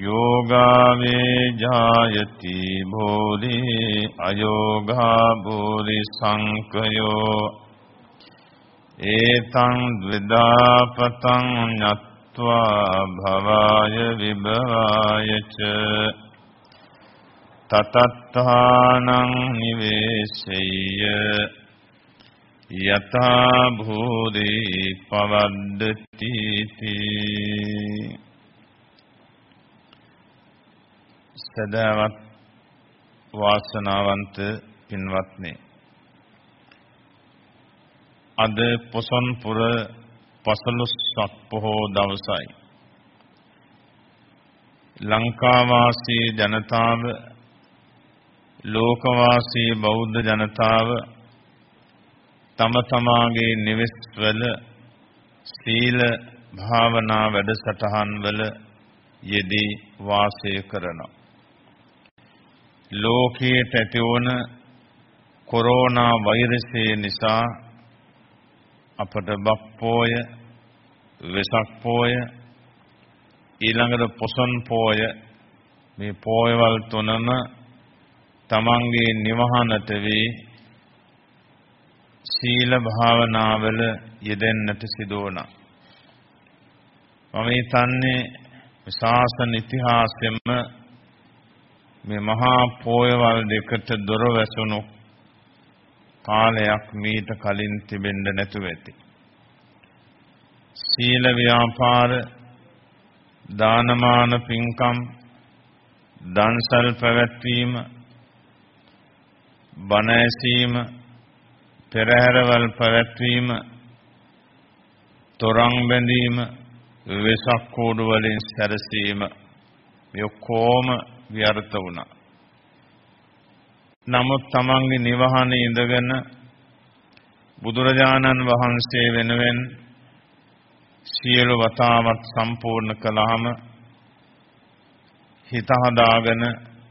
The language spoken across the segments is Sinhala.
යෝගාවේ ජායති භෝධි අයෝගා භෝධි සංකයෝ ඒතං ද්විදාපතං ඤත්වා භවාය විභවායච තතත්තානං නිවේසෙය්‍ය යතා භූරි පවද්දති තී සදාවත් වාසනාවන්ත පින්වත්නි. අද පොසොන් පුර පසළොස්වක් පොහෝ දවසයි. ලංකාවාසී ජනතාව ලෝකවාසී බෞද්ධ ජනතාව තම තමාගේ නිවෙස්වල සීල භාවනා වැඩසටහන් වල යෙදී වාසය කරනවා. ලෝකයට ඇතිවන කොරෝනා වෛරසය නිසා අපට බප්පෝය වෙසක් පෝය ඊළඟට පොසොන් පෝය මේ පෝයවල් තුනම තමන්ගේ නිවහනට වී සීල භාවනාවල යෙදෙන්නට සිදු වුණා. මම හිතන්නේ ශාසන ඉතිහාසෙම මේ මහා පෝයවල් දෙකට දොර වැසුණු කාලයක් මීට කලින් තිබෙන්න නැතුව ඇති. සීල ව්‍යාපාර දානමාන පින්කම් දන්සල් පැවැත්වීම බණ ඇසීම පෙරහැරවල් පැවැත්වීම තොරන් බැඳීම වෙසක් කෝඩු වලින් සැරසීම මේ ඔක්කොම ව්‍යර්ථ වුණා. නමුත් තමන්ගේ නිවහනේ ඉඳගෙන බුදුරජාණන් වහන්සේ වෙනුවෙන් සියලු වතාවත් සම්පූර්ණ කළාම හිත හදාගෙන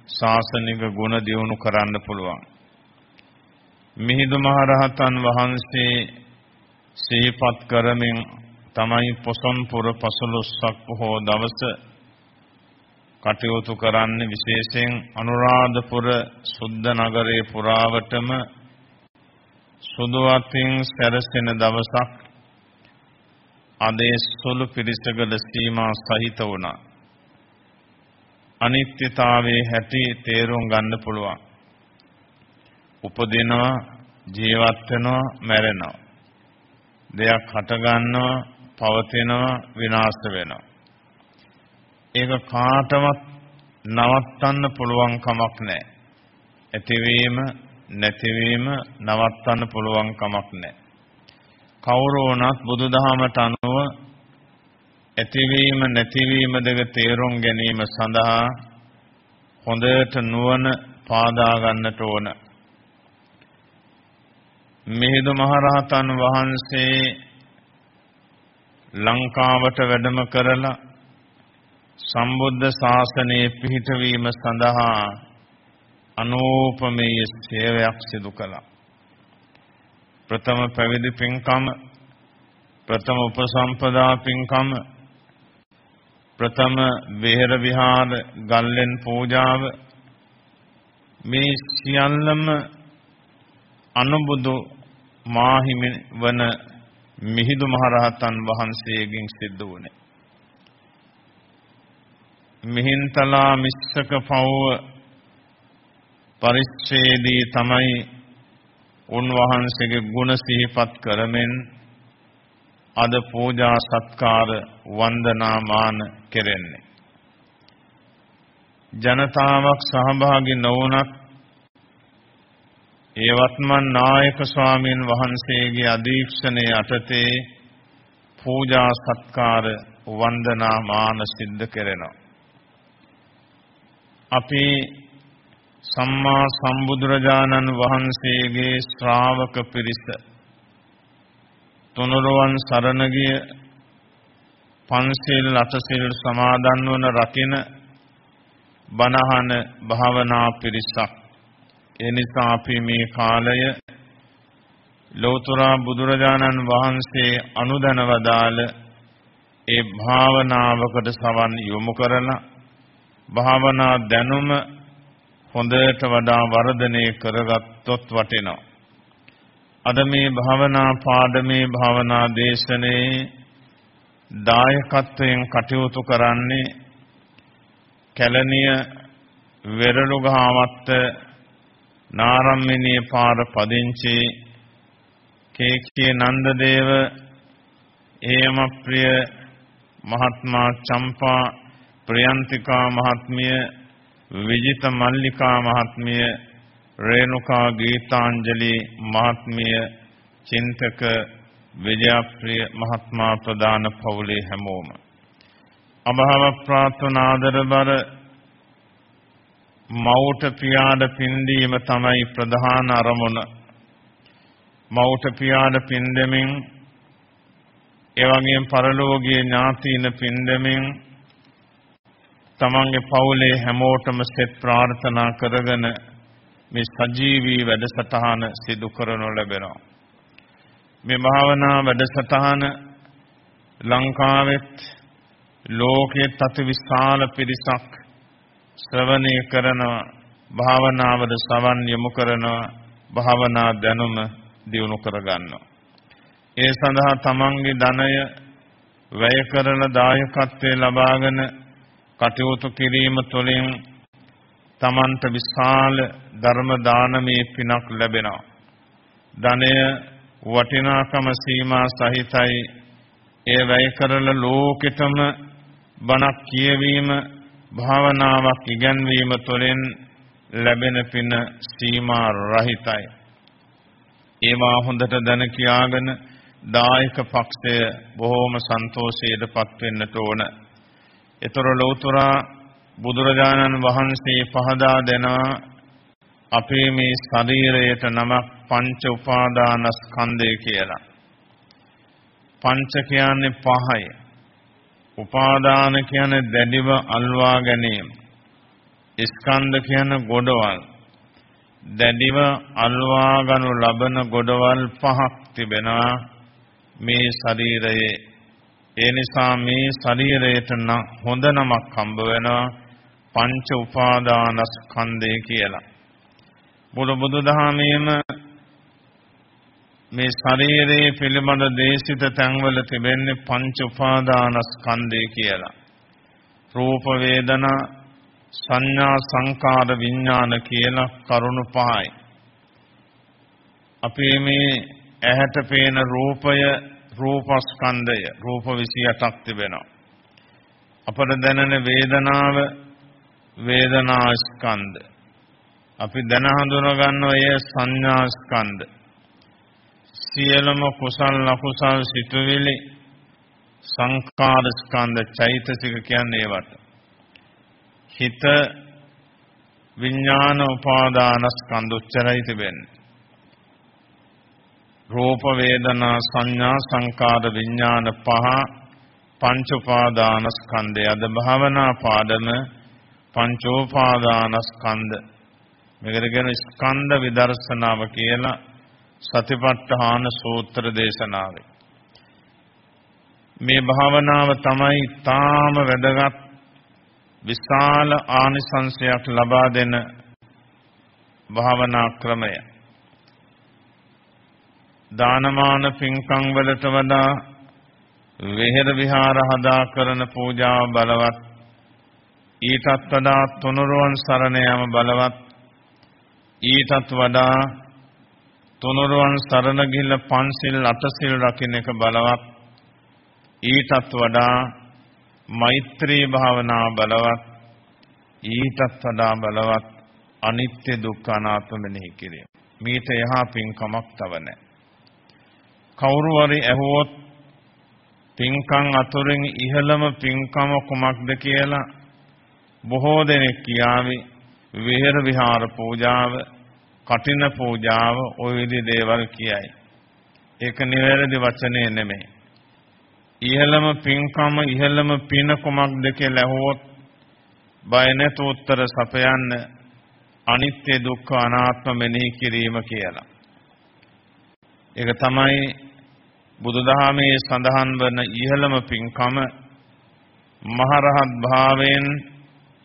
ශාසනික ගුණ දියුණු කරන්න පුළුවන්. මිහිඳු මහරහතන් වහන්සේ සිහිපත් කරමින් තමයි පොසොන් පුර පසළොස්වක පොහෝ දවස කටයුතු කරන්නේ විශේෂයෙන් අනුරාධපුර සුද්ධ නගරයේ පුරාවටම සුදු අතින් සැරසෙන දවසක් අදේ සුළු පිරිසකද සීමා සහිත වුණා. අනිත්‍යතාවයේ හැටි තේරුම් ගන්න පුළුවන්. උපදිනවා, ජීවත් වෙනවා, මැරෙනවා. දෙයක් හට ගන්නවා, පවතිනවා, විනාශ වෙනවා. ඒක කාටවත් නවත්තන්න පුළුවන් කමක් නැහැ. ඇතිවීම නැතිවීම නවත්තන්න පුළුවන් කමක් නැහැ. කවුරු වුණත් බුදුදහමට අනුව ඇතිවීම නැතිවීම දෙක තේරුම් ගැනීම සඳහා හොඳට නුවණ පාදා ගන්නට ඕන. මිහිඳු මහරහතන් වහන්සේ ලංකාවට වැඩම කරලා සම්බුද්ධ ශාසනයේ පිහිටවීම සඳහා අනෝපමේය සේවයක් සිදු කළා. ප්‍රථම පැවිදි පින්කම, ප්‍රථම උපසම්පදා පින්කම, ප්‍රථම විහෙර විහාර ගල්ලෙන් පූජාව මේ සියල්ලම අනුබුදු මාහිමි වන මිහිඳු මහරහතන් වහන්සේගෙන් සිද්ධ වුණේ. මිහින්තලා මිස්සක පව්ව පරිච්ඡේදී තමයි උන්වහන්සේගේ ගුණ සිහිපත් කරමින් අද පූජා සත්කාර වන්දනා මාන කෙරෙන්නේ. ජනතාවක් සහභාගී නොවුනත් ඒ වත්මන් නායක ස්වාමීන් වහන්සේගේ අධීක්ෂණය යටතේ පූජා සත්කාර වන්දනා මාන සිද්ධ කෙරෙනවා. අපි සම්මා සම්බුදුරජාණන් වහන්සේගේ ශ්‍රාවක පිරිස තුනුරුවන් සරණ ගිය පන්සිල් අටසිල් සමාදන් වන රකින බණහන භාවනා පිරිසක්. ඒ නිසා අපි මේ කාලය ලෞතර බුදුරජාණන් වහන්සේ අනුදැන වදාළ ඒ භාවනාවකට සවන් යොමු කරලා භාවනා දැනුම හොඳට වඩා වර්ධනය කරගත්තොත් වටිනවා. අද මේ භාවනා පාඩමේ භාවනා දේශනේ දායකත්වයෙන් කටයුතු කරන්නේ කැලණිය වෙරළුගහවත්ත නාරම්මිනිය පාර පදිංචි කේකේ නන්දදේව හේමප්‍රිය මහත්මා චම්පා ප්‍රියන්තිකා මහත්මිය විජිත මල්ලිකා මහත්මිය රේණුකා ගීතාංජලි මහත්මිය චින්තක විජයප්‍රිය මහත්මා ප්‍රදාන පවුලේ හැමෝම. අභව ප්‍රාර්ථනා ආදරබර මෞට පියාට පින්දීම තමයි ප්‍රධාන අරමුණ. මෞට පියාට පින්දෙමින් එවැගේම පරලෝකීය ඥාතීන පින්දෙමින් තමන්ගේ පවුලේ හැමෝටම සෙත් ප්‍රාර්ථනා කරගෙන මේ සජීවී වැඩසටහන සිදු කරනු ලැබෙනවා. මේ භාවනා වැඩසටහන ලංකාවෙත් ලෝකයේ අති විශාල පිරිසක් ශ්‍රවණය කරනවා භාවනාවද සවන් යොමු කරනවා භාවනා දැනුම දියුණු කරගන්නවා. ඒ සඳහා තමන්ගේ ධනය වැය කරන දායකත්වයේ ලබාගෙන කටයුතු කිරීම තුළින් තමන්ට විශාල ධර්ම දානමේ පිනක් ලැබෙනවා. ධනය වටිනාකම සීමා සහිතයි. ඒ වැය කරන ලෝකෙටම බණක් කියවීම භාවනාවක් ඉගැන්වීම තුළින් ලැබෙන පින සීමා රහිතයි. ඒවා හොඳට දැන කියාගෙන දායක පක්ෂය බොහෝම සන්තෝෂයටපත් වෙන්නට ඕන. ඒතර ලෞතර බුදුරජාණන් වහන්සේ පහදා දෙනවා අපේ මේ ශරීරයට නමක් පංච උපාදානස්කන්ධය කියලා. පංච කියන්නේ පහයි. උපාදාන කියන්නේ දැඩිව අල්වා ගැනීම. ස්කන්ධ කියන්නේ ගොඩවල්. දැඩිව අල්වා ගනු ලබන ගොඩවල් පහක් තිබෙනවා මේ ශරීරයේ ඒ නිසා මේ ශරීරයට හොඳ නමක් හම්බ වෙනවා පංච උපාදානස්කන්ධය කියලා. බුදු බුදුදහමේම මේ ශරීරයේ පිළිබඳ දේශිත තැන්වල තිබෙන්නේ පංච උපාදානස්කන්ධය කියලා. රූප වේදනා සංඥා සංකාර විඥාන කියලා කරුණු පහයි. අපේ මේ ඇහැට පේන රූපය රූපස්කන්ධය රූප 28ක් තිබෙනවා. අපට දැනෙන වේදනාව වේදනා ස්කන්ධ. අපි දැන හඳුනා ගන්නවා ඒ සංඥා ස්කන්ධ. සියලුම කුසල් අකුසල් සිතුවිලි සංකාර ස්කන්ධ චෛතසික කියන්නේ ඒවට. හිත විඥාන උපාදාන ස්කන්ධ උච්චරයි තිබෙන්නේ. රූප වේදනා සංඥා සංකාර විඥාන පහ පංච උපාදාන ස්කන්ධය අද භාවනා පාඩම පංචෝපාදාන ස්කන්ධ මේකට කියන ස්කන්ධ විදර්ශනාව කියලා සතිපට්ඨාන සූත්‍ර දේශනාවේ. මේ භාවනාව තමයි තාම වැදගත් විශාල ආනිසංශයක් ලබා දෙන භාවනා ක්‍රමය. දානමාන පින්කම් වලට වඩා වෙහෙර විහාර හදා කරන පූජාව බලවත් ඊටත් වඩා තුනුරුවන් සරණ යාම බලවත් ඊටත් වඩා තුනුරුවන් සරණ ගිහිල්ලා පන්සිල් අටසිල් රකින්න එක බලවත් ඊටත් වඩා මෛත්‍රී භාවනා බලවත් ඊටත් වඩා බලවත් අනිත්‍ය දුක්ඛ අනාත්ම මෙනෙහි කිරීම. මීට එහා පින්කමක් තව නැහැ. කවුරු හරි ඇහුවොත් පින්කම් අතුරින් ඉහළම පින්කම කුමක්ද කියලා බොහෝ දෙනෙක් කියාවි විහෙර විහාර පූජාව, කටින පූජාව ඔය විදි දේවල් කියයි. ඒක නිවැරදි වචනේ නෙමෙයි. ඉහළම පින්කම ඉහළම පින කුමක්ද කියලා ඇහුවොත් බය නැතු උත්තර සපයන්න අනිත්‍ය දුක්ඛ අනාත්ම මෙනෙහි කිරීම කියලා. ඒක තමයි බුදුදහමේ සඳහන් වන ඉහළම පින්කම මහරහත් භාවයෙන්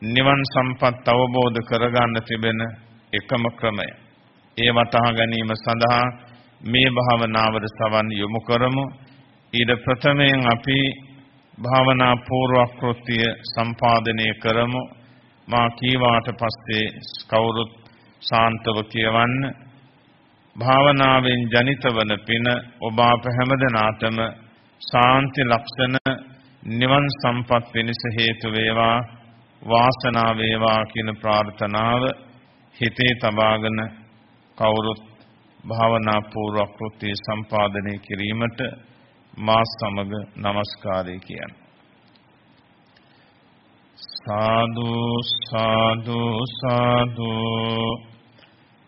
නිවන් සම්පත් අවබෝධ කරගන්න තිබෙන එකම ක්‍රමය. ඒ වටහා ගැනීම සඳහා මේ භාවනාවට සවන් යොමු කරමු. ඊට ප්‍රථමයෙන් අපි භාවනා පූර්වක්‍ෘත්‍ය සම්පාදනය කරමු. මා කීවාට පස්සේ කවුරුත් සාන්තව කියවන්න. භාවනාවෙන් ජනිත වන පින ඔබ අප හැමදෙනාටම සාන්ති ලක්ෂණ නිවන් සම්පත් වෙනස හේතු වේවා වාසනාව වේවා කියන ප්‍රාර්ථනාව හිතේ තබාගෙන කවුරුත් භාවනා පූර්ව කෘත්‍ය සම්පාදනය කිරීමට මා සමග নমස්කාරය කියන්න. සාදු සාදු සාදු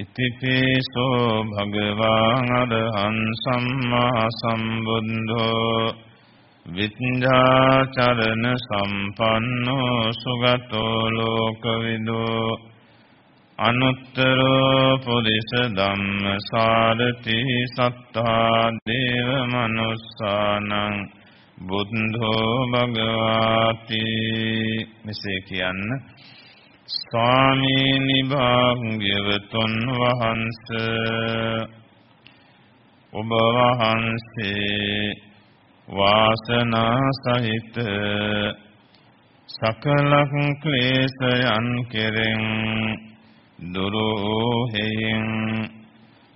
ඉතිපිසෝ භගවාන් අරහං සම්මා සම්බුද්ධෝ විඤ්ඤාචරණ සම්පන්නෝ සුගතෝ ලෝකවිදෝ අනුත්තරෝ පුරිස ධම්ම සාරති සත්තා දේව මනුස්සානං බුද්ධෝ භගවාති. මෙසේ කියන්න ස්වාමීනි භාග්‍යවතුන් වහන්ස ඔබ වහන්සේ වාසනා සහිත සකල ක්ලේශයන් කෙරෙන් දුරු හේයෙන්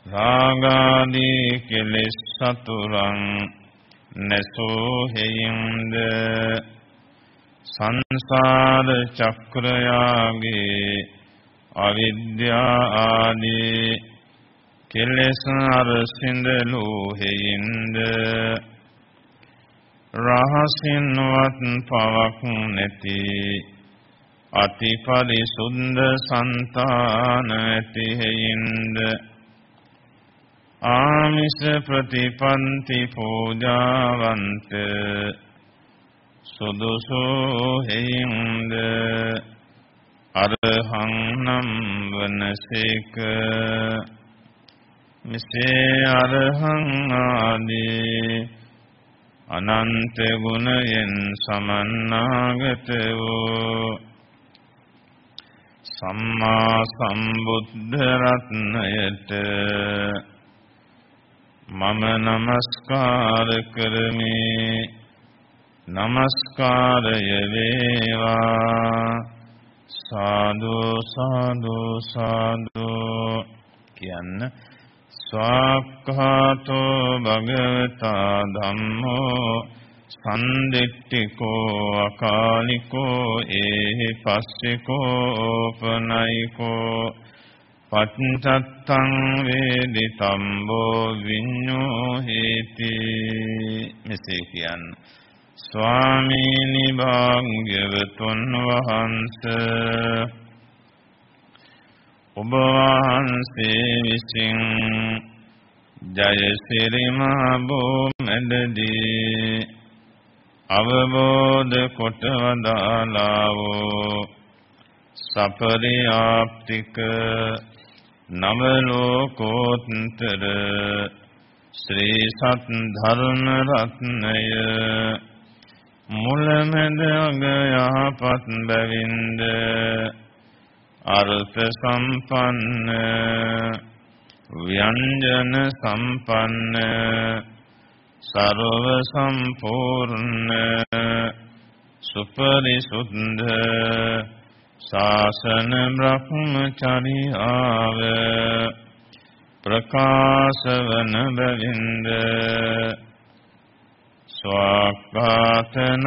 රාගාදී කෙලෙස් සතුරන් නැසෝ හේයින්ද සංසාර චක්‍රයාගේ අවිද්‍යා ආදී කෙලෙස් අරසින්දලු හේයින්ද රහසින්වත් පවක් නැති අතිපරිසුද්ධ సంతාන ඇති හේයින්ද ආමිස ප්‍රතිපන්ති පූජාවන්ත සුදුසු හේින්ද අරහං නම් වනසේක මෙසේ අරහං ආදී අනන්ත ගුණයෙන් සමන්නාගත වූ සම්මා සම්බුද්ධ රත්නයට මම নমස්කාර කරමි. নমස්කාරය වේවා සාදු සාදු සාදු කියන්න ස්වාක්ඛාතෝ භගවතා ධම්මෝ සම්දිට්ඨිකෝ අකාලිකෝ ඒහි පස්සිකෝ ඕපනයිකෝ පච්චත්තං වේදිතම්බෝ විඤ්ඤෝ හේති මෙසේ කියන්න ස්වාමීනි භාග්‍යවතුන් වහන්ස. ඔබ වහන්සේ විසින් ජයසිරි මහ බෝමැඩදී අවබෝධ කොට වදාලා වූ සපරිආප්තික නව ලෝකෝත්තර ශ්‍රී සත් ධර්ම රත්නය මුලමෙද අග යහපත් බැවින්ද? අර්ථ සම්පන්න ව්‍යංජන සම්පන්න සරව සම්පූර්ණ සුපරිසුද්ධ ශාසන බ්‍රහ්මචරියාව ප්‍රකාශ වන බැවින්ද? ස්වාක්ඛාතනං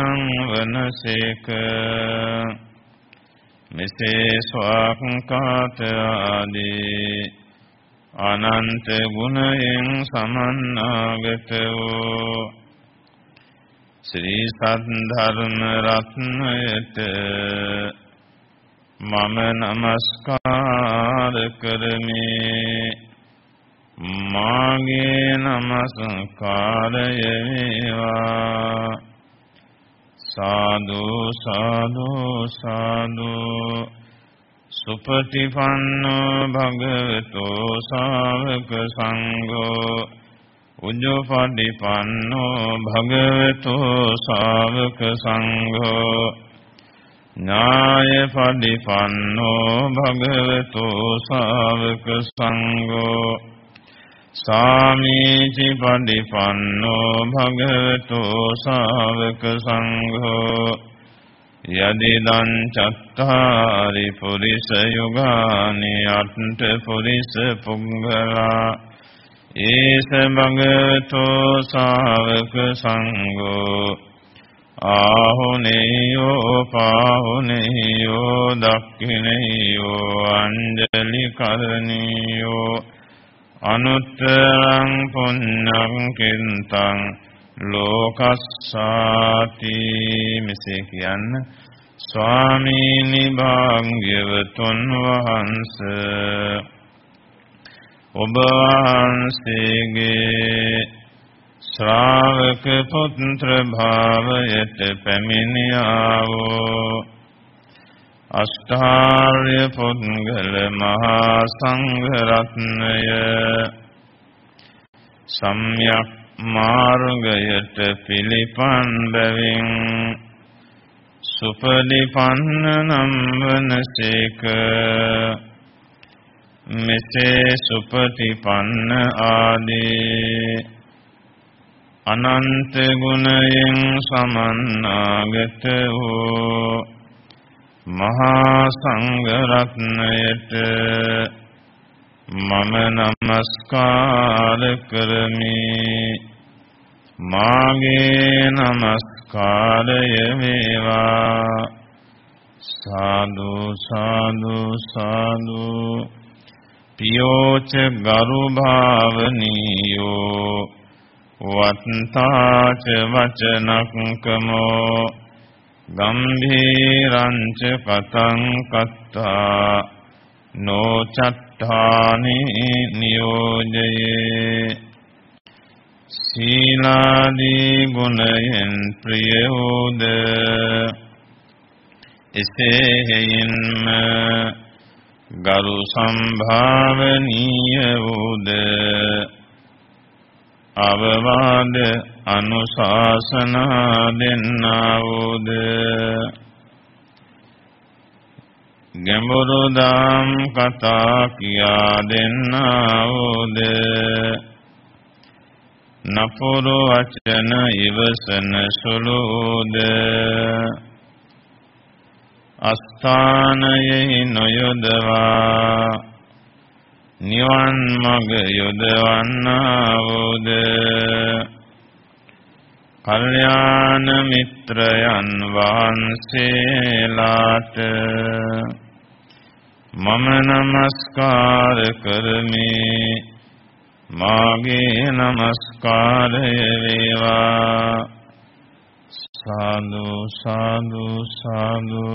වනසේක මෙසේ ස්වාක්ඛාත ආදී අනන්ත ගුණයෙන් සමන්නාගත වූ ශ්‍රී සද්ධර්ම රත්නයට මම নমස්කාර කරමි මාගේ නමස්කාරය වේවා. සාදු සාදු සාදු. සුපටිපන්නෝ භගවතෝ ශාවක සංඝෝ. උජ්ජපටිපන්නෝ භගවතෝ ශාවක සංඝෝ. ඥායපටිපන්නෝ භගවතෝ ශාවක සංඝෝ. සාමීචි පටිපන්නෝ භගවතෝ ශාවක සංඝෝ යදිදං චත්තාරි පුරිස යුගානි අට්ඨ පුරිස පුංගලා ඒස භගවතෝ ශාවක සංඝෝ ආහුනේයෝ පාහුනේයෝ දක්ඛිනේයෝ අංජලි කරණීයෝ අනුත්තරං පුඤ්ඤං කින්තං ලෝකස්සාති මෙසේ කියන්න. ස්වාමීනි භාග්‍යවතුන් වහන්ස ඔබ වහන්සේගේ ශ්‍රාවක පුත්‍ර භාවයට පැමිණියාවෝ. අෂ්ටාර්ය පුද්ගල මහා සංඝ රත්නය සම්්‍යක් මාර්ගයට පිළිපන් බැවින් සුපලිපන්න නම් වනසේක මෙසේ සුපටිපන්න ආදී අනන්ත ගුණයෙන් සමන්නාගත වූ මහා සංඝ රත්නයට මම নমස්කාර කරමි. මාගේ নমස්කාරය වේවා. සාදු සාදු සාදු. පියෝච ගරු භාවනියෝ වත්තාච වචනක්කමෝ. ගම්භීරංච කතං කත්තා නොචත්තානි නියෝජයේ සීලාදී ගුණයෙන් ප්‍රිය වූද එසේ හේයින්ම ගරු සම්භාවනීය වූද අවවාද අනුශාසනා දෙන්නා වූද ගැඹුරු දාම් කතා කියා දෙන්නා වූද නපුරු වචන ඉවසන සුළුද අස්ථානයෙහි නොයොදවා නිවන් මඟ යොදවන්නා වූද කල්යාණ මිත්‍රයන් වහන්සේලාට මම নমස්කාර කරමි. මාගේ নমස්කාරය වේවා. සාදු සාදු සාදු.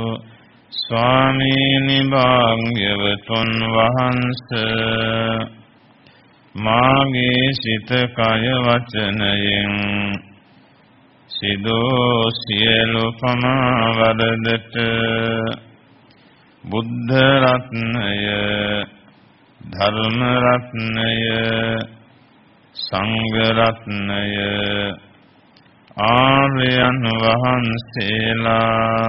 ස්වාමීනි භාග්‍යවතුන් වහන්ස මාගේ සිත කය වචනයෙන් සිදෝ සියලු පමාවරදට බුද්ධ රත්නය ධර්ම රත්නය සංඝ රත්නය ආර්යයන් වහන්සේලා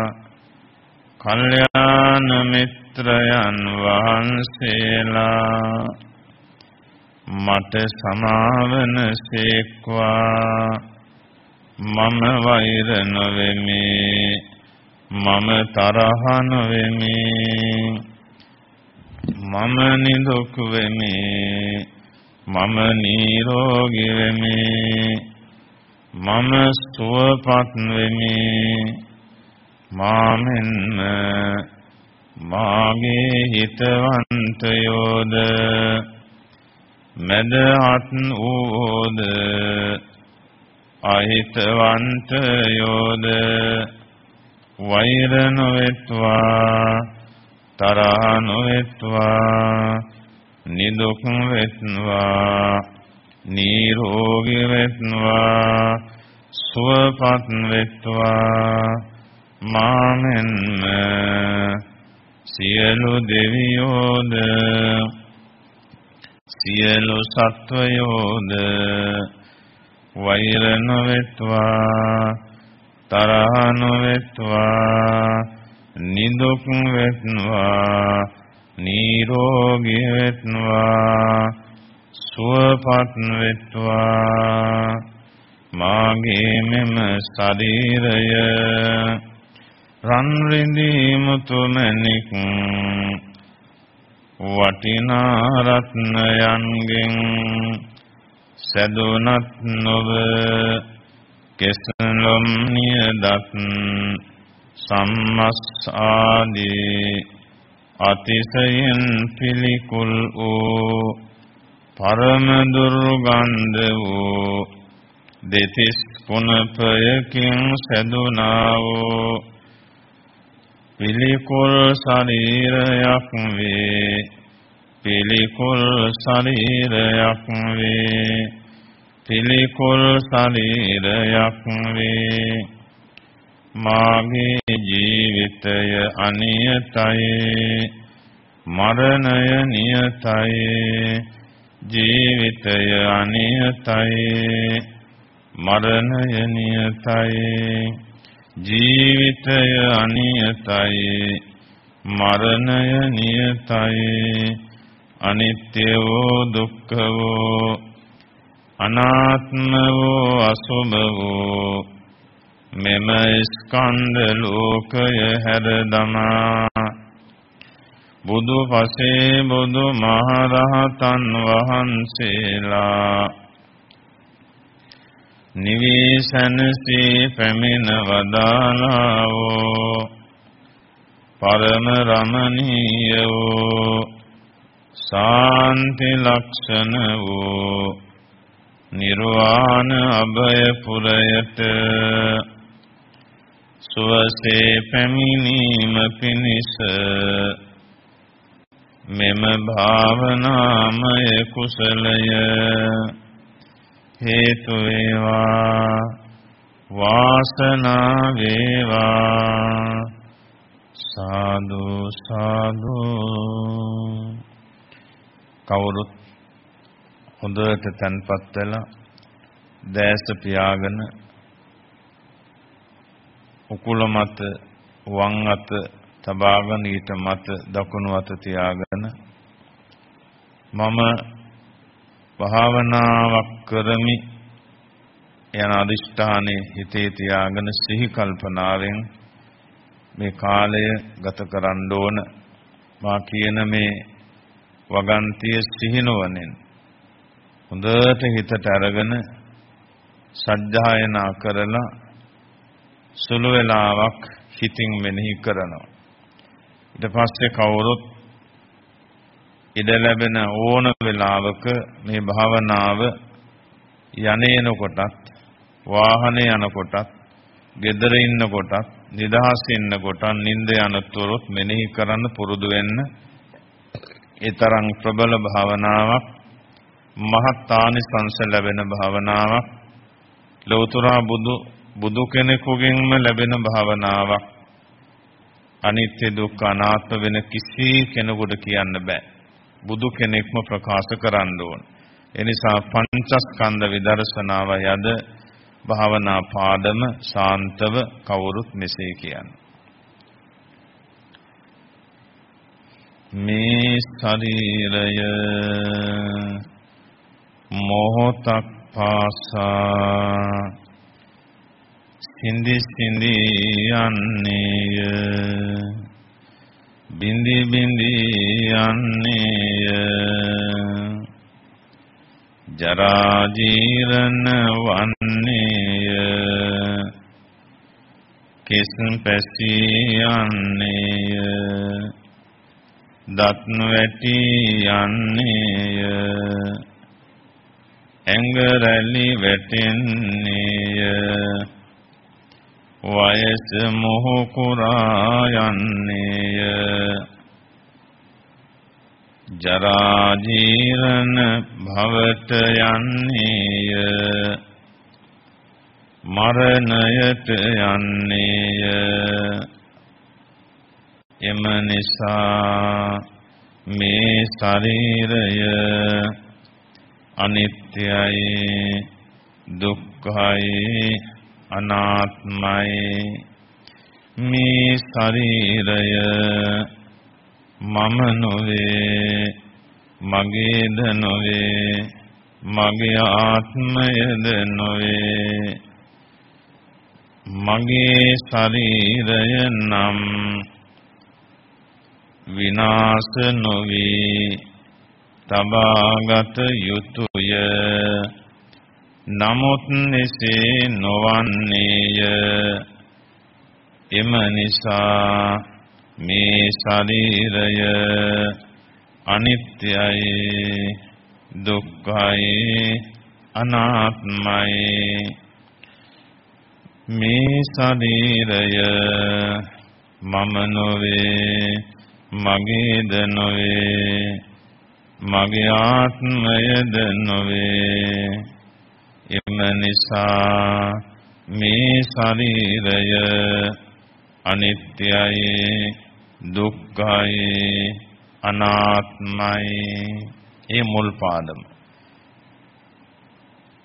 කල්යාණ මිත්‍රයන් වහන්සේලා මට සමාවන සේක්වා. මම වෛර නොවෙමි. මම තරහ නොවෙමි. මම නිදුක් වෙමි. මම නිරෝගී වෙමි. මම සුවපත් වෙමි. මාමෙන්ම මාගේ හිතවන්තයෝද? මදහත් වූද අහිතවන්තයෝද වෛර නොවෙත්වා තරහ නොවෙත්වා නිදුක් වෙත්වා නිරෝගී වෙත්වා සුවපත් වෙත්වා. මාමෙන්ම සියලු දෙවියෝද සියලු සත්වයෝද වෛර නොවෙත්වා තරහ නොවෙත්වා නිදුක් වෙත්වා නිරෝගී වෙත්වා සුවපත් වෙත්වා. මාගේ මෙම ශරීරය රන් රිදී මුතුමැණික් වටිනා රත්නයන්ගෙන් සැදුනත් නොව කෙසලොම් නියදත් සම්මස් ආදී අතිශයින් පිළිකුල් වූ පරම දුර්ගන්ධ වූ දෙතිස් පුනපයකින් සැදුනා වූ පිළිකුල් ශරීරයක් වේ. පිළිකුල් ශරීරයක් වේ. පිළිකුල් ශරීරයක් වේ. මාගේ ජීවිතය අනියතයි. මරණය නියතයි. ජීවිතය අනියතයි. මරණය නියතයි. ජීවිතය අනියතයි. මරණය නියතයි. අනිත්‍ය වූ දුක්ඛ වූ අනාත්ම වූ අසුභ වූ මෙම ස්කන්ධ ලෝකය හැර දමා. බුදු පසේ බුදු මහරහතන් වහන්සේලා නිවිසනසී පැමිණ වදාලා වූ පරම රමණීය වූ ශාන්ති ලක්ෂණ වූ නිර්වාණ අභය පුරයට සුවසේ පැමිණීම පිණිස මෙම භාවනාමය කුසලය හේතු වේවා වාසනා වේවා සාදු සාදු කවුරුත් හොඳට තන්පත් වෙලා දැස පියාගෙන උකුල මත වම් අත තබාගෙන ඊට මත දකුණු අත තියාගෙන මම භාවනාවක් කරමි යන අදිෂ්ඨානේ හිතේ තියාගෙන සිහි කල්පනාවෙන් මේ කාලය ගත කරන්න ඕන. මා කියන මේ වගන්තිය සිහිනුවනෙන් හොඳට හිතට අරගෙන සජ්ජායනා කරලා සුළු වේලාවක් හිතින් මෙනෙහි කරනවා. ඊට පස්සේ කවුරුත් ඉඩ ලැබෙන ඕන වෙලාවක මේ භාවනාව යන්නේන කොටත් වාහනේ යනකොටත් ගෙදර ඉන්න කොටත් නිදහස් ඉන්න කොටත් නිින්ද යනතුරුත් මෙනෙහි කරන්න පුරුදු වෙන්න ඒ තරම් ප්‍රබල භාවනාවක් මහත් ආනිසංස ලැබෙන භාවනාවක් ලෞතර බුදු බුදු කෙනෙකුගෙන්ම ලැබෙන භාවනාවක් අනිත්‍ය දුක්ඛ අනාත්ම වෙන කිසි කෙනෙකුට කියන්න බෑ. බුදු කෙනෙක්ම ප්‍රකාශ කරන්න ඕන. ඒ නිසා පංචස්කන්ධ විදර්ශනාව යද භාවනා පාදම ශාන්තව කවුරුත් මෙසේ කියන්නේ. මේ ශරීරය මොහොතක් පාසා සිඳි සිඳි යන්නේය. බින්දි බින්දි යන්නේය. ජරා ජීරණ වන්නේය. කෙස් පැසී යන්නේය. දත් වැටි යන්නේය. ඇඟ රැලි වැටෙන්නේය. වයස මොහ කුරා යන්නේය. ජරා ජීරණ භවට යන්නේය. මරණයට යන්නේය. එම නිසා මේ ශරීරය අනිත්‍යයි දුක්ඛයි අනාත්මයි. මේ ශරීරය මම නොවේ මගේද නොවේ මගේ ආත්මයද නොවේ. මගේ ශරීරය නම් විනාශ නොවි. තබාගත යුතුය. නමුත් එසේ නොවන්නේය. එම නිසා මේ ශරීරය අනිත්‍යයි දුක්ඛයි අනාත්මයි. මේ ශරීරය මම නොවේ. මගේද නොවේ මගේ ආත්මයද නොවේ එම නිසා මේ ශරීරය අනිත්‍යයි දුක්ඛයි අනාත්මයි. ඒ මුල් පාදම.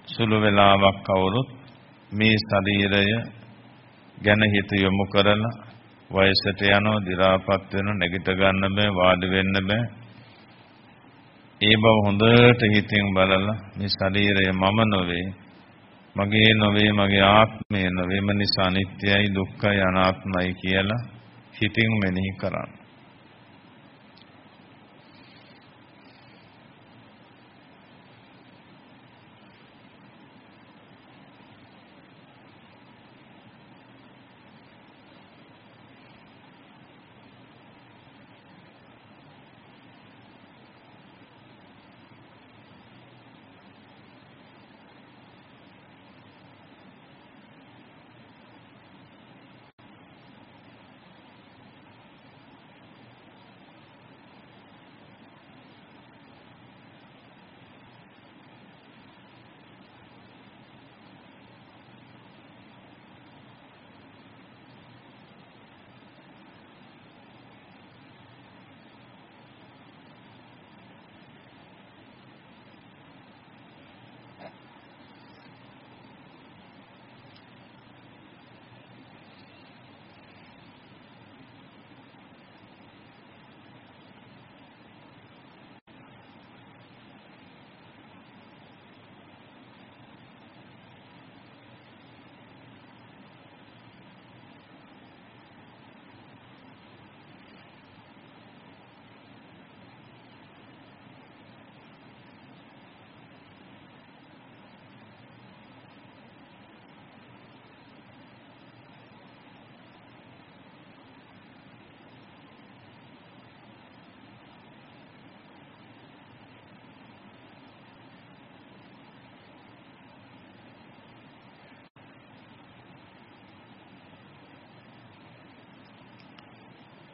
සුළු වෙලාවක් කවුරුත් මේ ශරීරය ගැන හිත යොමු කරලා වයසට යනවා දි รา පත් වෙනවා නැගිට ගන්න බෑ වාඩි වෙන්න බෑ ඒ බව හොඳට හිතින් බලලා මේ ශරීරය මම නොවේ මගේ නොවේ මගේ ආත්මය නොවේම නිසා අනිත්‍යයි දුක්ඛයි අනාත්මයි කියලා හිතින් මෙනෙහි කරන්න.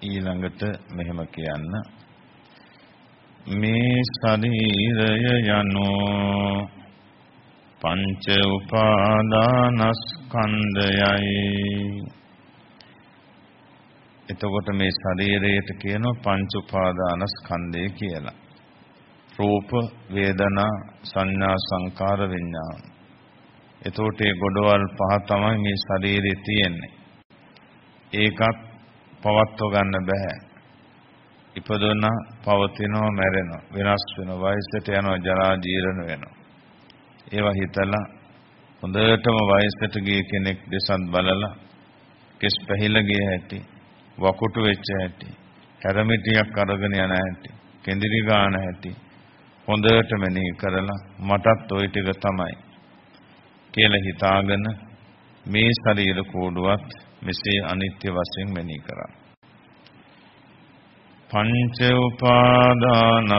ඊළඟට මෙහෙම කියන්න. මේ ශරීරය යනු පංච උපාදානස්කන්ධයයි. එතකොට මේ ශරීරයට කියනවා පංච උපාදානස්කන්ධය කියලා. රූප වේදනා සංඥා සංකාර විඥාන. එතකොට මේ ගොඩවල් පහ තමයි මේ ශරීරේ තියෙන්නේ. ඒකත් පවත්ව ගන්න බෑ. ඉපදුන පවතිනවා මැරෙනවා විනාශ වෙනවා වයසට යනවා ජරා ජීර්ණ වෙනවා. ඒවා හිතලා හොඳටම වයසට ගිය කෙනෙක් දෙසත් බලලා කෙස් පැහිලා ගිය හැටි වකුටු වෙච්ච හැටි හැරමිටියක් අරගෙන යන හැටි කෙඳිරි ගාන හැටි හොඳට මෙනෙහි කරලා මටත් ওই ටික තමයි කියලා හිතාගෙන මේ ශරීර කෝඩුවත් මෙසේ අනිත්‍ය වශයෙන් මෙනෙහි කරා. පංච උපාදානස්කන්ධය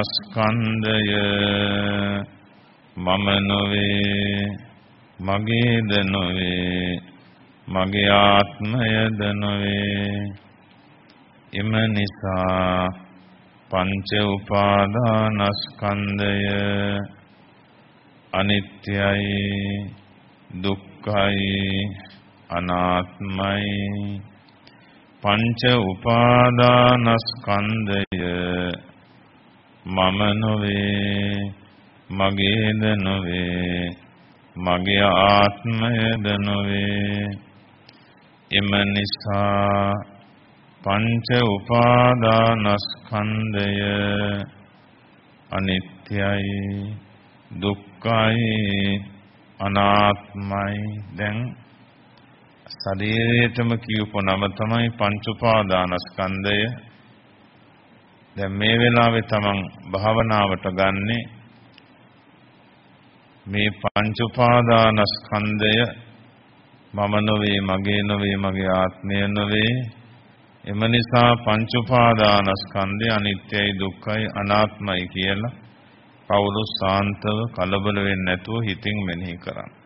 මම නොවේ මගේද නොවේ මගේ ආත්මයද නොවේ එම නිසා පංච උපාදානස්කන්ධය අනිත්‍යයි දුක්ඛයි අනාත්මයි. පංච උපාදානස්කන්ධය මම නොවේ මගේද නොවේ මගේ ආත්මයද නොවේ. එම නිසා පංච උපාදානස්කන්ධය අනිත්‍යයි දුක්ඛයි අනාත්මයි. දැන් ශරීරයටම කියපු නම තමයි පංච උපාදානස්කන්ධය දැන් මේ වෙලාවේ තමන් භාවනාවට ගන්නේ මේ පංච උපාදානස්කන්ධය මම නොවේ මගේ නොවේ මගේ ආත්මය නොවේ එම නිසා පංච උපාදානස්කන්ධය අනිත්‍යයි දුක්ඛයි අනාත්මයි කියලා කවුරු සාන්තව කලබල වෙන්නේ නැතුව හිතින් මෙනෙහි කරන්න.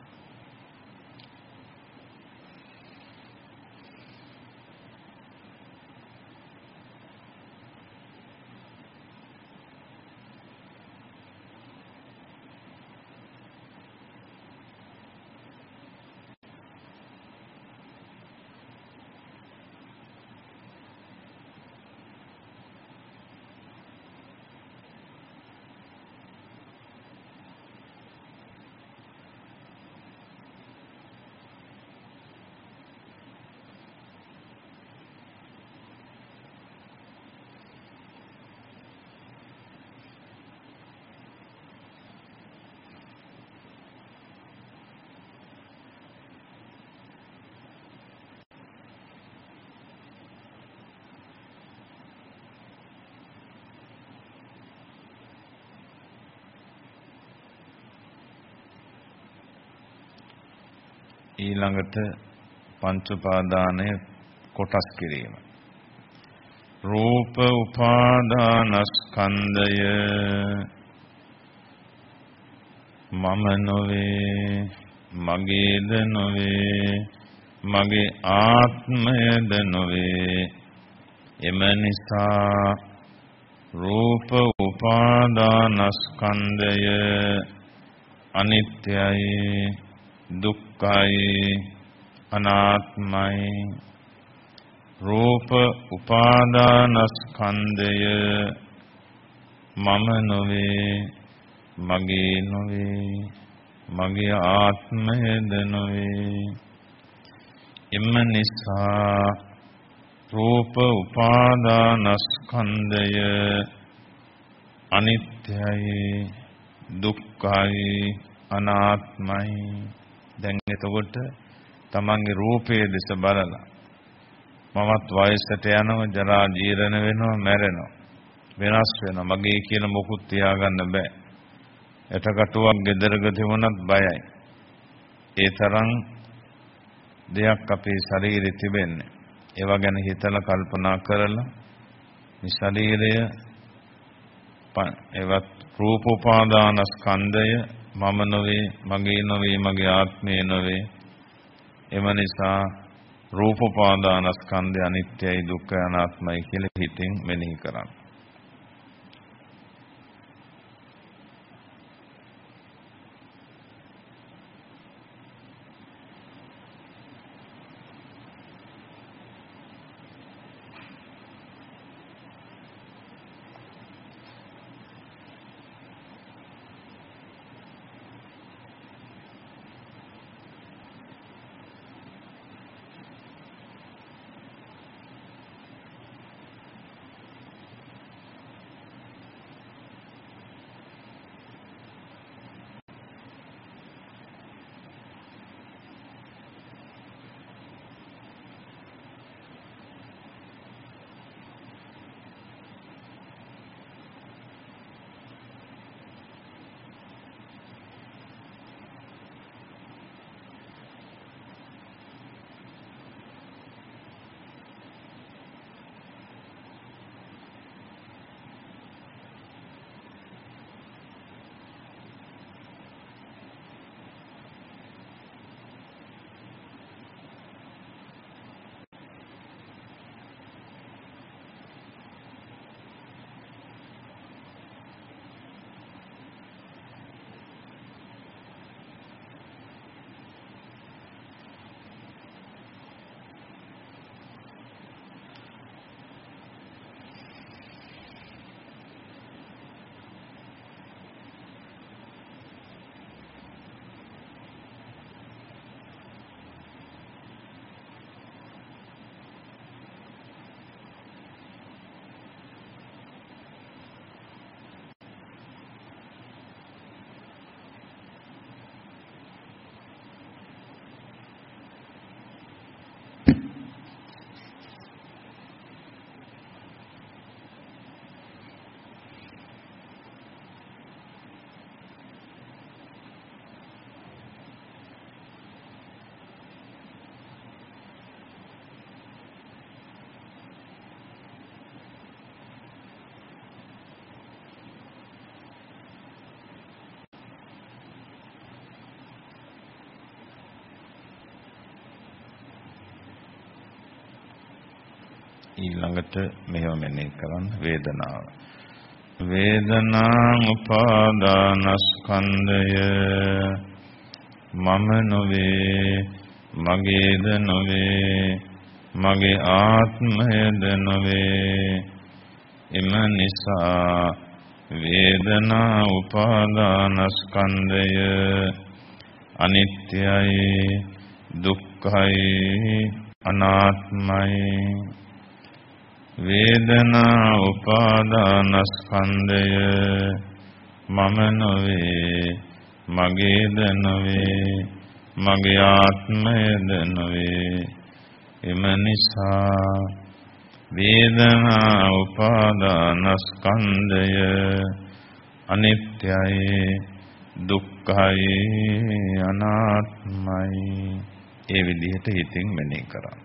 ඊළඟට පංච උපාදානය කොටස් කිරීම. රූප උපාදානස්කන්ධය. මම නොවේ මගේද නොවේ මගේ ආත්මයද නොවේ. එම නිසා රූප උපාදානස්කන්ධය අනිත්‍යයි දුක්ඛයි අනාත්මයි. රූප උපාදානස්කන්ධය මම නොවේ මගේ නොවේ මගේ ආත්මයද නොවේ. එම නිසා රූප උපාදානස්කන්ධය අනිත්‍යයි දුක්ඛයි අනාත්මයි. දැන් එතකොට තමන්ගේ රූපයේ දෙස බලලා මමත් වයසට යනවා ජරා ජීර්ණ වෙනවා මැරෙනවා. වෙනස් වෙනවා. මගේ කියලා මොකුත් තියාගන්න බෑ. එතකටුවක් gedaraක තිබුණත් බයයි. ඒ තරම් දෙයක් අපේ ශරීරෙ තිබෙන්නේ. ඒවා ගැන හිතලා කල්පනා කරලා මේ ශරීරය එවත් රූපෝපාදානස්කන්ධය මම නොවේ මගේ නොවේ මගේ ආත්මය නොවේ. එම නිසා රූපපාදානස්කන්ධය අනිත්‍යයි දුක්ඛ අනාත්මයි කියලා හිතින් මෙනෙහි කරන්න. ඊළඟට මෙහෙම මෙනෙහි කරන්න. වේදනාව. වේදනා උපාදානස්කන්ධය. මම නොවේ මගේද නොවේ මගේ ආත්මයද නොවේ. එම නිසා වේදනා උපාදානස්කන්ධය අනිත්‍යයි දුක්ඛයි අනාත්මයි. වේදනා උපාදානස්කන්ධය මම නොවේ මගේද නොවේ මගේ ආත්මයද නොවේ. එම නිසා වේදනා උපාදානස්කන්ධය අනිත්‍යයි දුක්ඛයි අනාත්මයි. ඒ විදිහට හිතින් මෙනෙහි කරා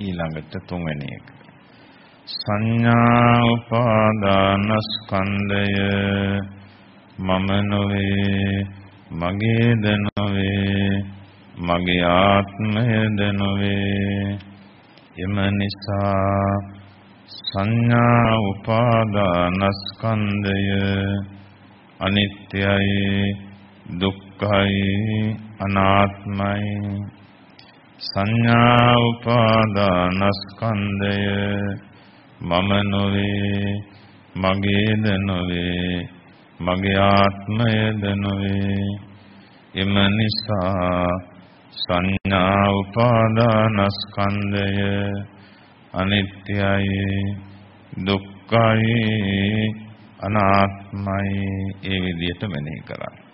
ඊළඟට තුන්වෙනි එක. සංඥා උපාදානස්කන්ධය මම නොවේ මගේද නොවේ මගේ ආත්මයද නොවේ. එම නිසා සංඥා උපාදානස්කන්ධය අනිත්‍යයි දුක්ඛයි අනාත්මයි. සංඥා උපාදානස්කන්ධය මම නොවේ මගේද නොවේ මගේ ආත්මයද නොවේ. එම නිසා සංඥා උපාදානස්කන්ධය අනිත්‍යයි දුක්ඛයි අනාත්මයි. ඒ විදිහට මෙනෙහි කරන්න.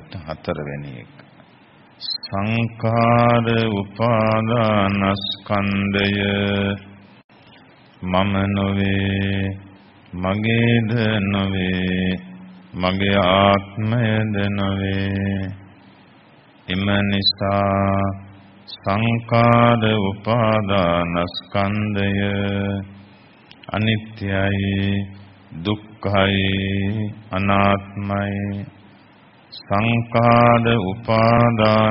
ඊළඟට හතරවෙනි එක. සංඛාර උපාදානස්කන්ධය. මම නොවේ මගේද නොවේ මගේ ආත්මයද නොවේ. එම නිසා සංඛාර උපාදානස්කන්ධය අනිත්‍යයි දුක්ඛයි අනාත්මයි. සංඛාර උපාදානස්කන්ධය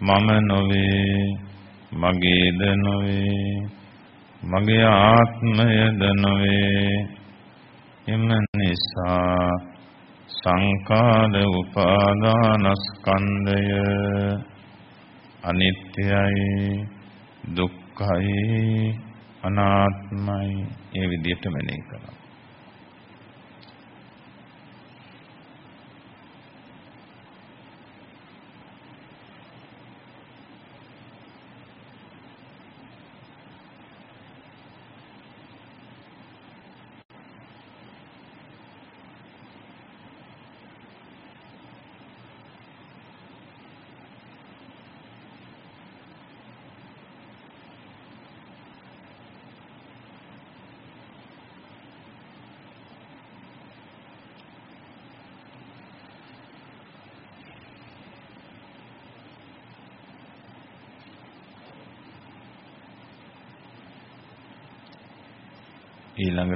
මම නොවේ මගේද නොවේ මගේ ආත්මයද නොවේ. එම නිසා සංඛාර උපාදානස්කන්ධය අනිත්‍යයි දුක්ඛයි අනාත්මයි. ඒ විදිහට මෙනෙහි කරනවා.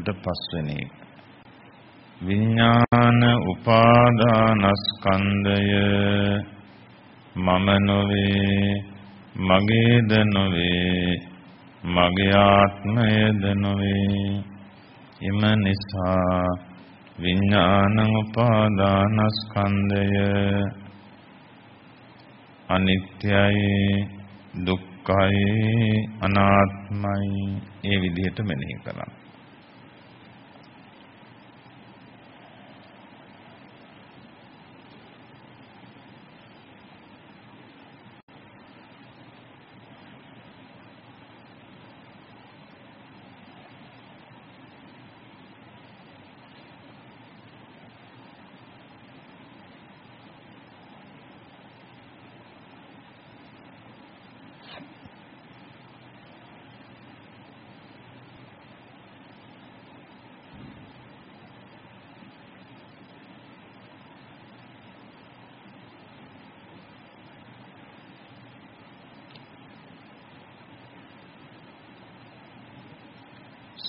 ඊළඟට පස්වෙනි. එක විඥාන උපාදානස්කන්ධය මම නොවේ මගේද නොවේ මගේ ආත්මයද නොවේ. එම නිසා විඥාන උපාදානස්කන්ධය අනිත්‍යයි දුක්ඛයි අනාත්මයි ඒ විදිහට මෙනෙහි කරන්න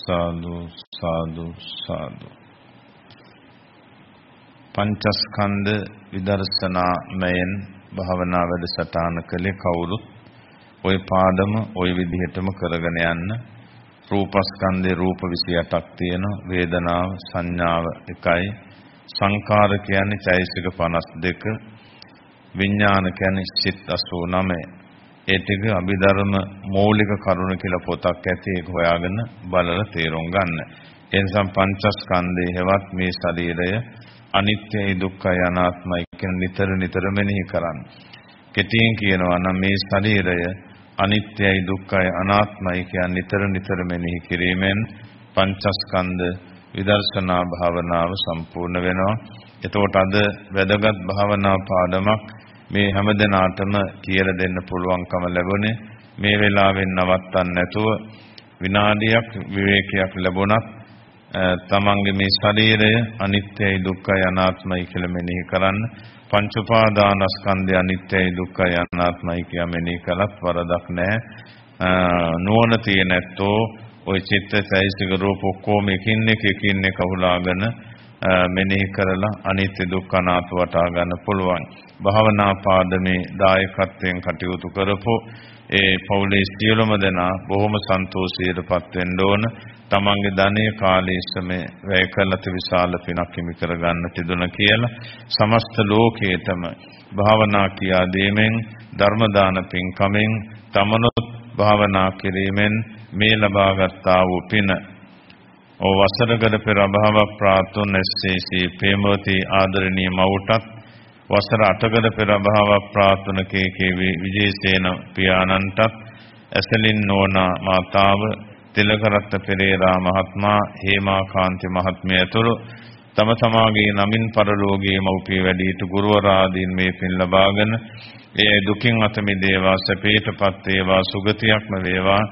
සාදු සාදු සාදු. පංචස්කන්ධ විදර්ශනා නයෙන් භාවනා වැඩසටහන කළේ කවුරුත් ওই පාඩම ওই විදිහටම කරගෙන යන්න. රූපස්කන්ධේ රූප 28ක් තියෙන වේදනාව සංඥාව එකයි. සංකාර කියන්නේ චෛසික 52 විඥාන කියන්නේ සිත් 89 ඒ ටික අභිධර්ම මූලික කරුණ කියලා පොතක් ඇති ඒක හොයාගෙන බලලා තේරුම් ගන්න. ඒ නිසා පංචස්කන්ධේ හැවත් මේ ශරීරය අනිත්‍යයි දුක්ඛයි අනාත්මයි කියන නිතර නිතර මෙනෙහි කරන්න. කෙටියෙන් කියනවා නම් මේ ශරීරය අනිත්‍යයි දුක්ඛයි අනාත්මයි කියන නිතර නිතර මෙනෙහි කිරීමෙන් පංචස්කන්ධ විදර්ශනා භාවනාව සම්පූර්ණ වෙනවා. එතකොට අද වැදගත් භාවනා පාඩමක් මේ හැමදෙනාටම කියලා දෙන්න පුළුවන්කම ලැබුණේ මේ වෙලාවෙන් නවත්තන්න නැතුව විනාඩියක් විවේකයක් ලැබුණත් තමන්ගේ මේ ශරීරය අනිත්‍යයි දුක්ඛයි අනාත්මයි කියලා මෙනෙහි කරන්න පංච උපාදානස්කන්ධය අනිත්‍යයි දුක්ඛයි අනාත්මයි කියලා මෙනෙහි කළත් වරදක් නැහැ නුවණ තියෙන ඇත්තෝ ওই චිත්තචෛසික රූප ඔක්කොම එකින් එක එකින් එක අහුලාගෙන මෙනෙහි කරලා අනිත්‍ය දුක්ඛ අනාත්ම වටහා ගන්න පුළුවන්. භාවනා පාදමේ දායකත්වයෙන් කටයුතු කරපො ඒ පවුලේ සියලුම දෙනා බොහොම සන්තෝෂයටපත් වෙන්න ඕන. තමන්ගේ ධනය කාලයේ ශ්‍රමය වැය කළත් විශාල පිනක් හිමි කරගන්න තිබුණ කියලා සමස්ත ලෝකයේතම භාවනා කියා දීමෙන් ධර්ම දාන පින්කමෙන් තමනුත් භාවනා කිරීමෙන් මේ ලබාගත් වූ පින ඔව් වසරකට පෙර අභාවක් ප්‍රාර්ථන SCC ප්‍රේමවති ආදරණීය මවුටත් වසර 8කට පෙර අභාවක් ප්‍රාර්ථන කේ.කේ. විජේසේන පියාණන්ටත් ඇසලින් නෝනා මාතාව තිලකරත්න පෙරේරා මහත්මයා හේමාකාන්ති මහත්මිය ඇතුළු තම තමාගේ නමින් පරලෝකයේ මව්පිය වැඩිහිටි ගුරුවරාදීන් මේ පින් ලබාගෙන ඒ දුකින් අත මිදේවා සැපේටපත් වේවා සුගතියක්ම වේවා.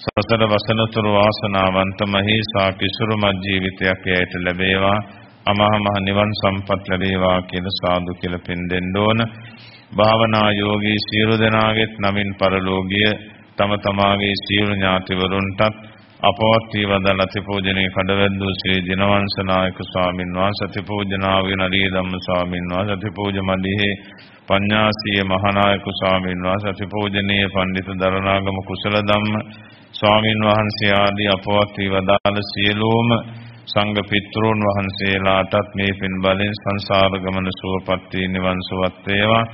සසර වසනතුරු වාසනාවන්ත මහේසා කිසුරුමත් ජීවිතයක් යයට ලැබේවා. අමහා මහ නිවන් සම්පත් ලැබේවා කියලා සාදු කියලා පින් දෙන්න ඕන. භාවනා යෝගී සියලු දෙනාගේත් නමින් පරලෝකීය තම තමාගේ සියලු ඥාතිවරුන්ටත් අපවත් වී වදල් අතිපූජනීය කඩවැද්දු ශ්‍රී දිනවංශ නායක ස්වාමින් වහන්සේ අතිපූජනාවේ නදී ධම්ම ස්වාමින් වහන්සේ අතිපූජ මැදිහේ පඤ්ඤාසීය මහානායක ස්වාමින් වහන්සේ අතිපූජනීය පඬිතු දරණාගම කුසල ධම්ම ස්වාමින් වහන්සේ ආදී අපවත් වී වදාළ සියලුම සංඝ පිට්‍රෝන් වහන්සේලාටත් මේ පින් බලෙන් සංසාර ගමන සුවපත් වී නිවන් සුවත් වේවා.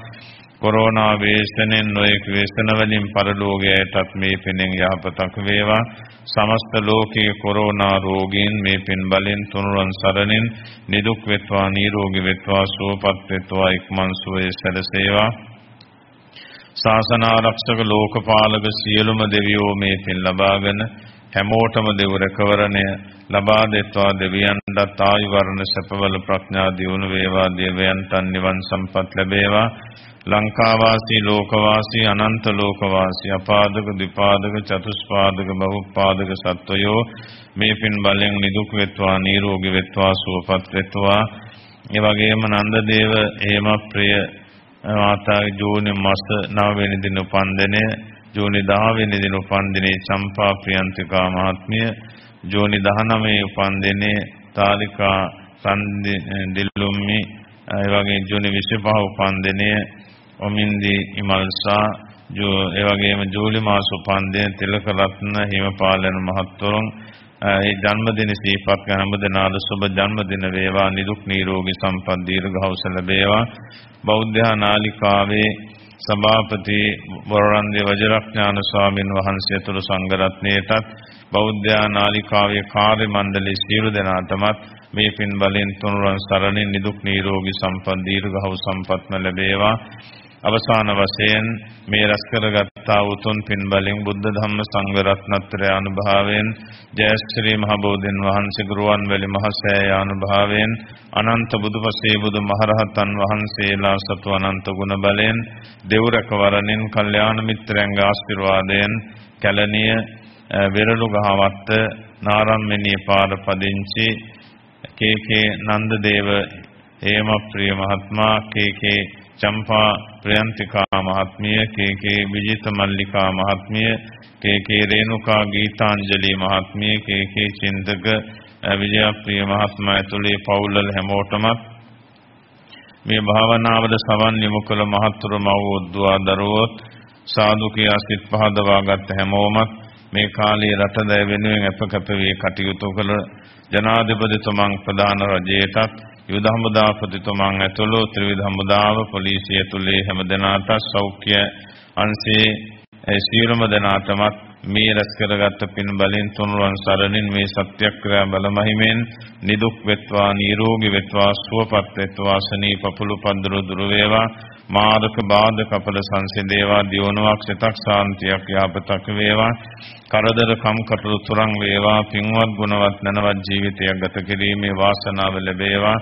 කොරෝනා වේසනෙන් නොයෙක් වේසන වලින් පරලෝකයටත් මේ පිනෙන් යහපතක් වේවා. සමස්ත ලෝකයේ කොරෝනා රෝගීන් මේ පින් බලෙන් තුනුරන් සරණින් නිදුක් වෙත්වා නිරෝගී වෙත්වා සුවපත් වෙත්වා ඉක්මන් සුවය සැලසේවා. ශාසන ආරක්ෂක ලෝකපාලක සියලුම දෙවියෝ මේ පින් ලබාගෙන හැමෝටම දෙව රැකවරණය ලබා දෙත්වා. දෙවියන්ටත් ආයු වර්ණ සැපවල ප්‍රඥා දියුණු වේවා. දෙවියන්ට නිවන් සම්පත් ලැබේවා. ලංකාවාසී ලෝකවාසී අනන්ත ලෝකවාසී අපාදක දිපාදක චතුස්පාදක බහුපාදක සත්වයෝ මේ පින් බලෙන් නිදුක් වෙත්වා නිරෝගී වෙත්වා සුවපත් වෙත්වා. ඒ වගේම නන්දදේව හේම ප්‍රිය මාතාගේ ජූනි මාස 9 වෙනි දින උපන්දිනය ජූනි 10 වෙනි දින උපන්දිනේ චම්පා ප්‍රියන්තිකා මහත්මිය ජූනි 19 උපන්දිනේ තාලිකා සන්දි දිල්ලුම්මි ඒ වගේ ජූනි 25 උපන්දිනේ ඔමින්දි ඉමල්සා ඒ වගේම ජූලි මාස උපන්දින තිලක රත්න හිමපාලන මහත්වරුන් ඒ ජන්මදින සිහිපත් කරන හැම දිනාද සුබ ජන්මදින වේවා. නිදුක් නිරෝගී සම්පත් දීර්ඝවස ලැබේවා. බෞද්ධ නාලිකාවේ සභාපති වරරන්දේ වජිරඥාන ස්වාමින් වහන්සේ ඇතුළු සංඝ රත්නයටත් බෞද්ධ නාලිකාවේ කාර්ය මණ්ඩලයේ සියලු දෙනාටමත් මේ පින් බලෙන් තුනුරන් සරණින් නිදුක් නිරෝගී සම්පත් දීර්ඝව සම්පත්ම ලැබේවා. අවසාන වශයෙන් මේ රැස් කරගත්තා උතුම් පින් බලෙන් බුද්ධ ධම්ම සංඝ රත්නත්‍රය අනුභවයෙන් ජයශ්‍රී මහ බෝධින් වහන්සේ ගුරුවන් වැලි මහසෑය අනුභවයෙන් අනන්ත බුදුපසේ බුදු මහරහතන් වහන්සේලා සතු අනන්ත ගුණ බලෙන් දෙව්රක වරණින් කල්යාණ මිත්‍රයන්ගේ ආශිර්වාදයෙන් කැලණිය වෙරළු ගහවත්ත නාරම්මනී පාර පදිංචි කේ.කේ. නන්දදේව හේමප්‍රිය මහත්මයා කේ.කේ. චම්පා ප්‍රයන්තිකා මහත්මිය කේ.කේ. විජිත මල්ලිකා මහත්මිය කේ.කේ. රේණුකා ගීතාංජලි මහත්මිය කේ.කේ. චින්තක විජයප්‍රිය මහත්මයා ඇතුළේ පවුල්වල හැමෝටමත් මේ භාවනාවද සවන් යොමු කළ මහත්තුරු මව්වොද්දුවා දරුවොත් සාදු කියා සිත් පහදවාගත් හැමෝමත් මේ කාලයේ රටදැය වෙනුවෙන් අප කැප වී කටයුතු කළ ජනාධිපතිතුමන් ප්‍රධාන රජයටත් යුද හමුදාපතිතුමන් ඇතුළු ත්‍රිවිධ හමුදාව පොලිසිය ඇතුළේ හැම දෙනාටත් සෞඛ්‍ය අංශයේ සියලුම දෙනාටමත් මේ රැස් කරගත් පින් බලෙන් තුනුරුවන් සරණින් මේ සත්‍යක්‍රියා බලමහිමෙන් නිදුක් වෙත්වා නිරෝගී වෙත්වා සුවපත් වෙත්වා සනී පපුළු පන්දරු දුර වේවා මාර්ග බාධක අපල සංසිඳේවා දියුණුවක් සිතක් සාන්තියක් යාපතක් වේවා කරදර කම්කටොළු තුරන් වේවා පින්වත් ගුණවත් නැනවත් ජීවිතයක් ගත කිරීමේ වාසනාව ලැබේවා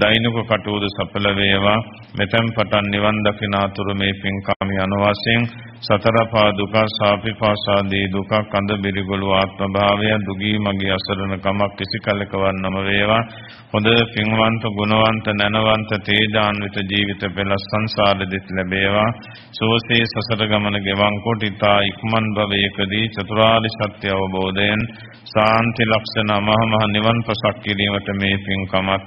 දෛනික කටයුතු සඵල වේවා මෙතෙන් පටන් නිවන් දකිනාතුරු මේ පින්කාමී අනුවාසයෙන් සතර පා දුක සාපිපාසාදී දුක කඳ බිරිගොළු ආත්ම භාවය දුගී මගේ අසරණ කමක් කිසි කලකවත් නම වේවා. හොඳ පින්වන්ත ගුණවන්ත නැනවන්ත තේජාන්විත ජීවිත පෙළ සංසාරෙදිත් ලැබේවා. සෝසේ සසර ගමන ගෙවන් කොට ඉතා ඉක්මන් භවයකදී චතුරාර්ය සත්‍ය අවබෝධයෙන් සාන්ති ලක්ෂණ මහ මහ නිවන් පසක් කිරීමට මේ පින්කමත්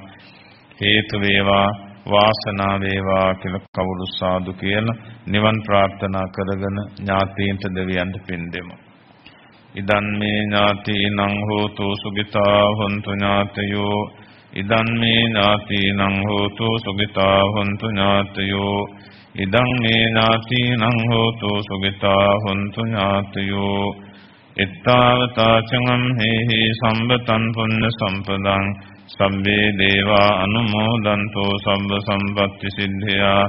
හේතු වේවා. වාසනාව වේවා කියලා කවුරු සාදු කියලා නිවන් ප්‍රාර්ථනා කරගෙන ඥාතීන්ට දෙවියන්ට පින් දෙමු. ඉදන් මේ ඥාතීනං හෝතු සුගිතා හොන්තු ඥාතයෝ. ඉදන් මේ ඥාතීනං හෝතු සුගිතා හොන්තු ඥාතයෝ. ඉදන් මේ ඥාතීනං හෝතු සුගිතා හොන්තු ඥාතයෝ. එත්තාවතා චංගම් හේහි සම්බතං පුඤ්ඤ සම්පදං සම්බේ දේවා අනුමෝදන්තෝ සම්බ සම්පත්ති සිද්ධියා.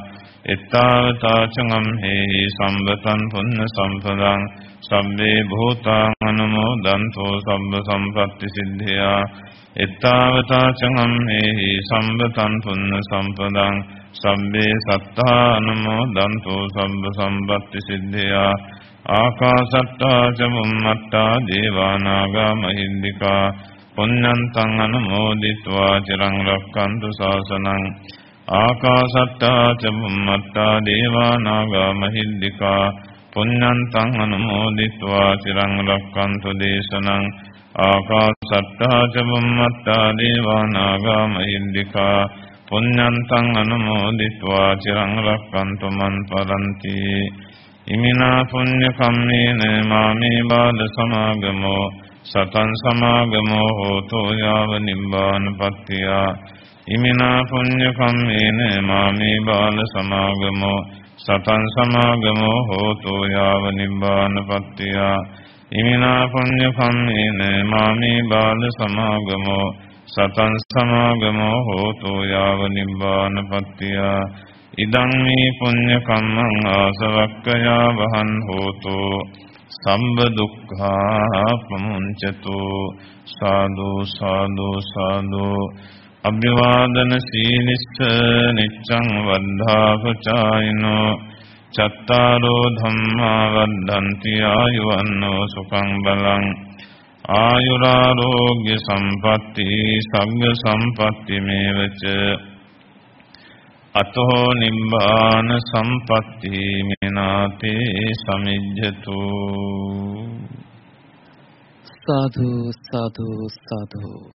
එත්තාවතා චංගම් හේහි සම්බතං පුඤ්ඤ සම්පදං. සම්බේ භූතාං අනුමෝදන්තෝ සම්බ සම්පත්ති සිද්ධියා. එත්තාවතා චංගම් හේහි සම්බතං පුඤ්ඤ සම්පදං. සම්බේ සත්තා අනුමෝදන්තෝ සම්බ සම්පත්ති සිද්ධියා. ආකාසට්ටා ච බුම්මට්ටා දේවානාගා මහින්దికා. පුඤ්ඤන්තං අනුමෝදිत्वा චිරං රක්칸තු ශාසනං ආකාසට්ටා ච බුම්මට්ටා දේවා නාග මහිද්దికා පුඤ්ඤන්තං අනුමෝදිत्वा චිරං රක්칸තු දේශනං ආකාසට්ටා ච බුම්මට්ටා දේවා නාග මහිද්దికා පුඤ්ඤන්තං අනුමෝදිत्वा චිරං රක්칸තු මන් පරන්ති. ඉමිනා පුඤ්ඤ කම්මේන මාමේ බාල සමාගමෝ සතං සමාගමෝ හෝතෝ යාව නිබ්බානපත්තිය ඉමිනා පුඤ්ඤ කම්මේන මාමේ බාල සමාගමෝ සතං සමාගමෝ හෝතු යාව නිබ්බානපත්තිය ඉමිනා පුඤ්ඤ කම්මේන මාමේ බාල සමාගමෝ සතං සමාගමෝ හෝතු යාව නිබ්බානපත්තිය ඉදං මේ පුඤ්ඤ කම්මං ආසවක්ඛයා වහන් හෝතු සම්බ දුක්ඛා ප්‍රමුංචතු සාදු සාදු සාදු. අභ්‍යවාදන සීලිස්ස නිච්ඡං වද්ධාපචායිනෝ චත්තාරෝ ධම්මා වද්ධන්ති ආයුවන්නෝ සුඛං බලං. ආයුරාරෝග්‍ය සම්පatti සග්ග සම්පatti මේවච. අතෝ නිබ්බාන සම්පatti මිනාතේ සමිජ්ජතු. සාදු සාදු සාදු.